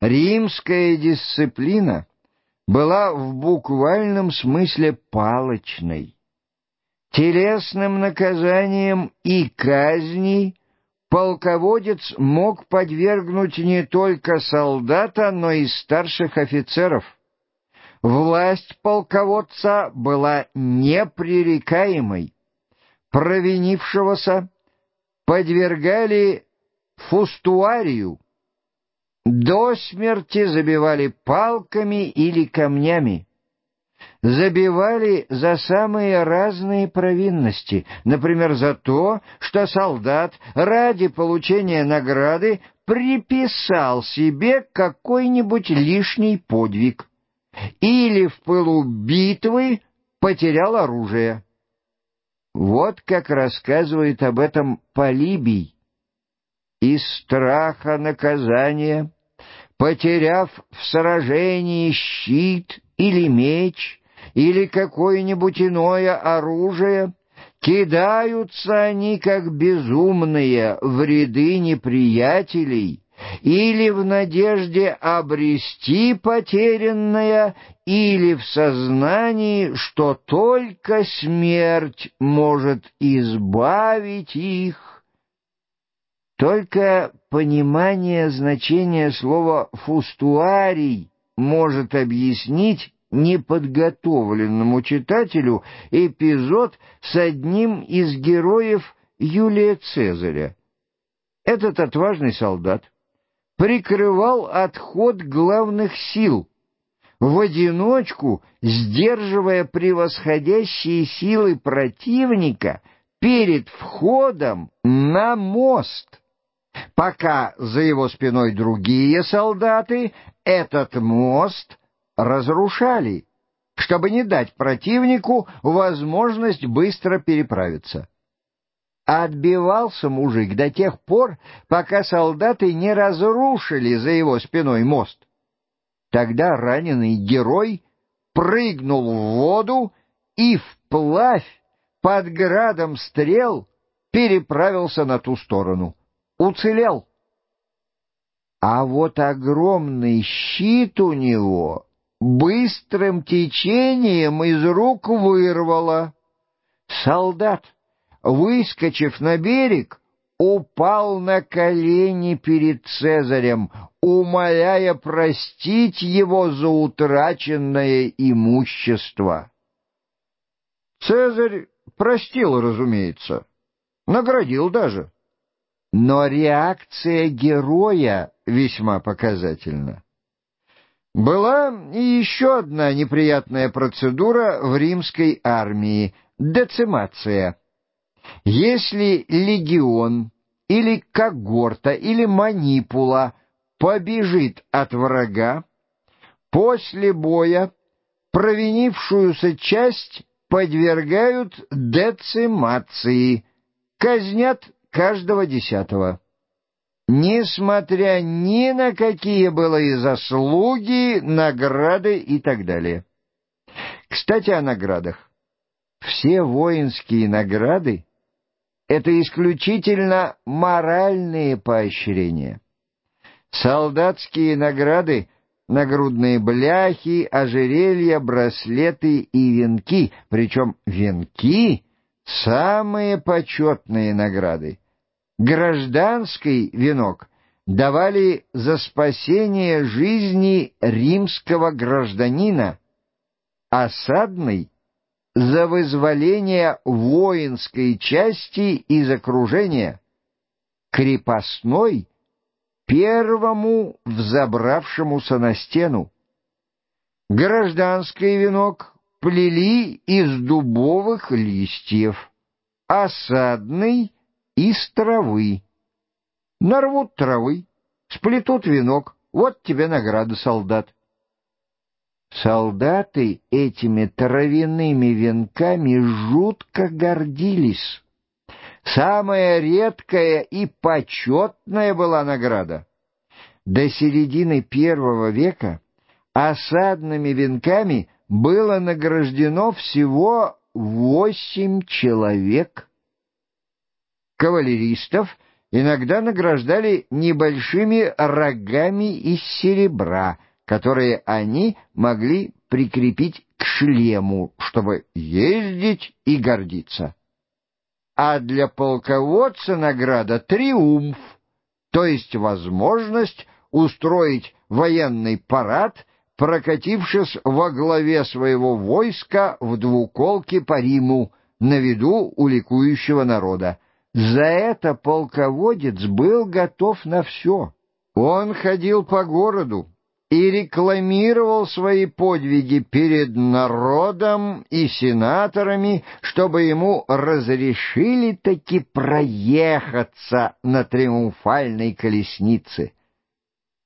Римская дисциплина была в буквальном смысле палочной. Телесным наказанием и казней полководец мог подвергнуть не только солдата, но и старших офицеров. Власть полководца была непререкаемой. Провинившегося подвергали фустуарию, до смерти забивали палками или камнями. Забивали за самые разные провинности, например, за то, что солдат ради получения награды приписал себе какой-нибудь лишний подвиг или в пылу битвы потерял оружие. Вот как рассказывает об этом Полибий. Из страха наказания, потеряв в сражении щит или меч, или какое-нибудь иное оружие, кидаются они, как безумные, в ряды неприятелей, или в надежде обрести потерянное, или в сознании, что только смерть может избавить их. Только понимание значения слова «фустуарий» может объяснить неподготовленному читателю эпизод с одним из героев Юлия Цезаря. Этот отважный солдат прикрывал отход главных сил, в одиночку сдерживая превосходящие силы противника перед входом на мост, пока за его спиной другие солдаты этот мост разрушали, чтобы не дать противнику возможность быстро переправиться. Отбивался мужик до тех пор, пока солдаты не разрушили за его спиной мост. Тогда раненый герой прыгнул в воду и вплавь под градом стрел переправился на ту сторону. Уцелел. А вот огромный щит у него быстрым течением из рук вырвало. Солдат выскочив на берег, упал на колени перед Цезарем, умоляя простить его за утраченное имущество. Цезарь простил, разумеется, наградил даже. Но реакция героя весьма показательна. Была и еще одна неприятная процедура в римской армии — децимация — если легион или когорта или манипула побежит от врага, после боя провинившуюся часть подвергают децимации, казнят каждого десятого. Несмотря ни на какие было и заслуги, награды и так далее. Кстати, о наградах. Все воинские награды это исключительно моральные поощрения. Солдатские награды, нагрудные бляхи, ожерелья, браслеты и венки, причем венки — самые почетные награды. Гражданский венок давали за спасение жизни римского гражданина, осадный за вызволение воинской части из окружения, крепостной первому взобравшемуся на стену. Гражданский венок плели из дубовых листьев, осадный — из травы. Нарвут травы, сплетут венок, вот тебе награда, солдат. Солдаты этими травяными венками жутко гордились. Самая редкая и почетная была награда. До середины первого века осадными венками было награждено всего восемь человек. Кавалеристов иногда награждали небольшими рогами из серебра, которые они могли прикрепить к шлему, чтобы ездить и гордиться. А для полководца награда — триумф, то есть возможность устроить военный парад, прокатившись во главе своего войска в двуколке по Риму, на виду у ликующего народа. За это полководец был готов на все. Он ходил по городу и рекламировал свои подвиги перед народом и сенаторами, чтобы ему разрешили таки проехаться на триумфальной колеснице.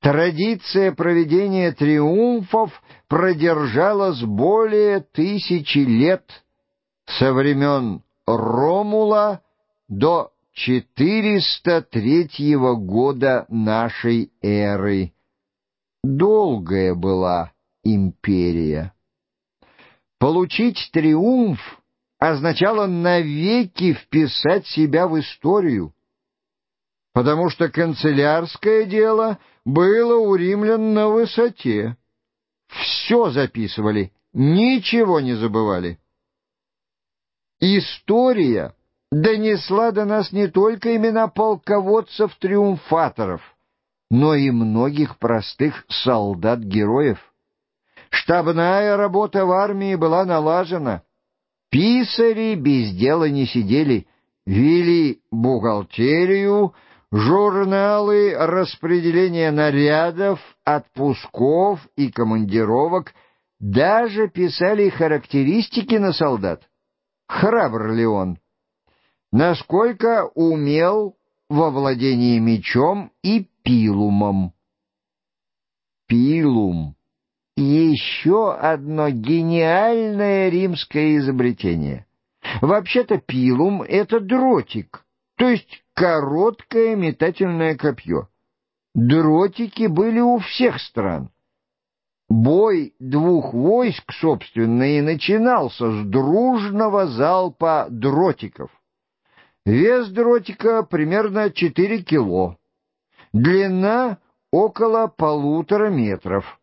Традиция проведения триумфов продержалась более тысячи лет, со времен Ромула до 403 года нашей эры. Долгая была империя. Получить триумф означало навеки вписать себя в историю, потому что канцелярское дело было у римлян на высоте. Все записывали, ничего не забывали. История донесла до нас не только имена полководцев-триумфаторов, но и многих простых солдат-героев. Штабная работа в армии была налажена. Писари без дела не сидели, вели бухгалтерию, журналы распределения нарядов, отпусков и командировок, даже писали характеристики на солдат храбр ли он, насколько умел во владении мечом и пилумом. Пилум — еще одно гениальное римское изобретение. Вообще-то пилум — это дротик, то есть короткое метательное копье. Дротики были у всех стран. Бой двух войск, собственно, и начинался с дружного залпа дротиков. Вес дротика примерно 4 кило, длина около полутора метров.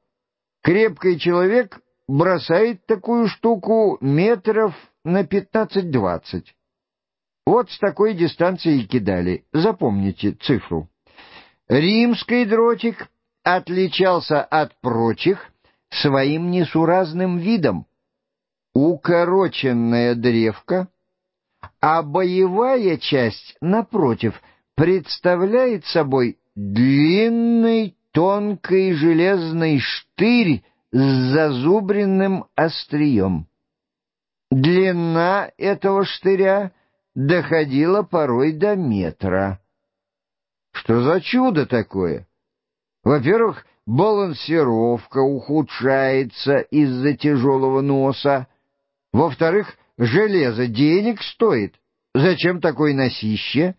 Крепкий человек бросает такую штуку метров на 15-20. Вот с такой дистанции кидали, запомните цифру. Римский дротик отличался от прочих своим несуразным видом. Укороченная древка, а боевая часть, напротив, представляет собой длинный тонкий железный штырь с зазубренным острием. Длина этого штыря доходила порой до метра. Что за чудо такое? Во-первых, балансировка ухудшается из-за тяжелого носа. Во-вторых, железо денег стоит. Зачем такое носище?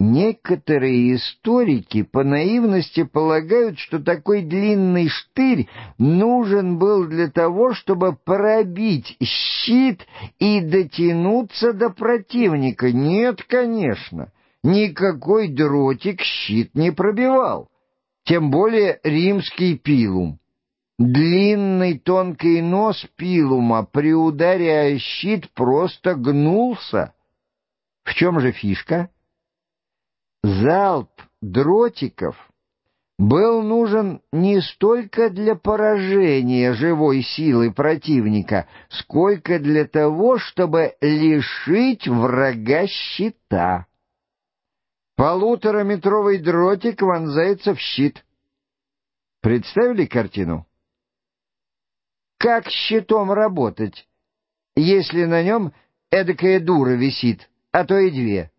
Некоторые историки по наивности полагают, что такой длинный штырь нужен был для того, чтобы пробить щит и дотянуться до противника. Нет, конечно, никакой дротик щит не пробивал тем более римский пилум. Длинный тонкий нос пилума при ударе о щит просто гнулся. В чем же фишка? Залп дротиков был нужен не столько для поражения живой силы противника, сколько для того, чтобы лишить врага щита. Полутораметровый дротик вонзается в щит. Представили картину? Как щитом работать, если на нем эдакая дура висит, а то и две?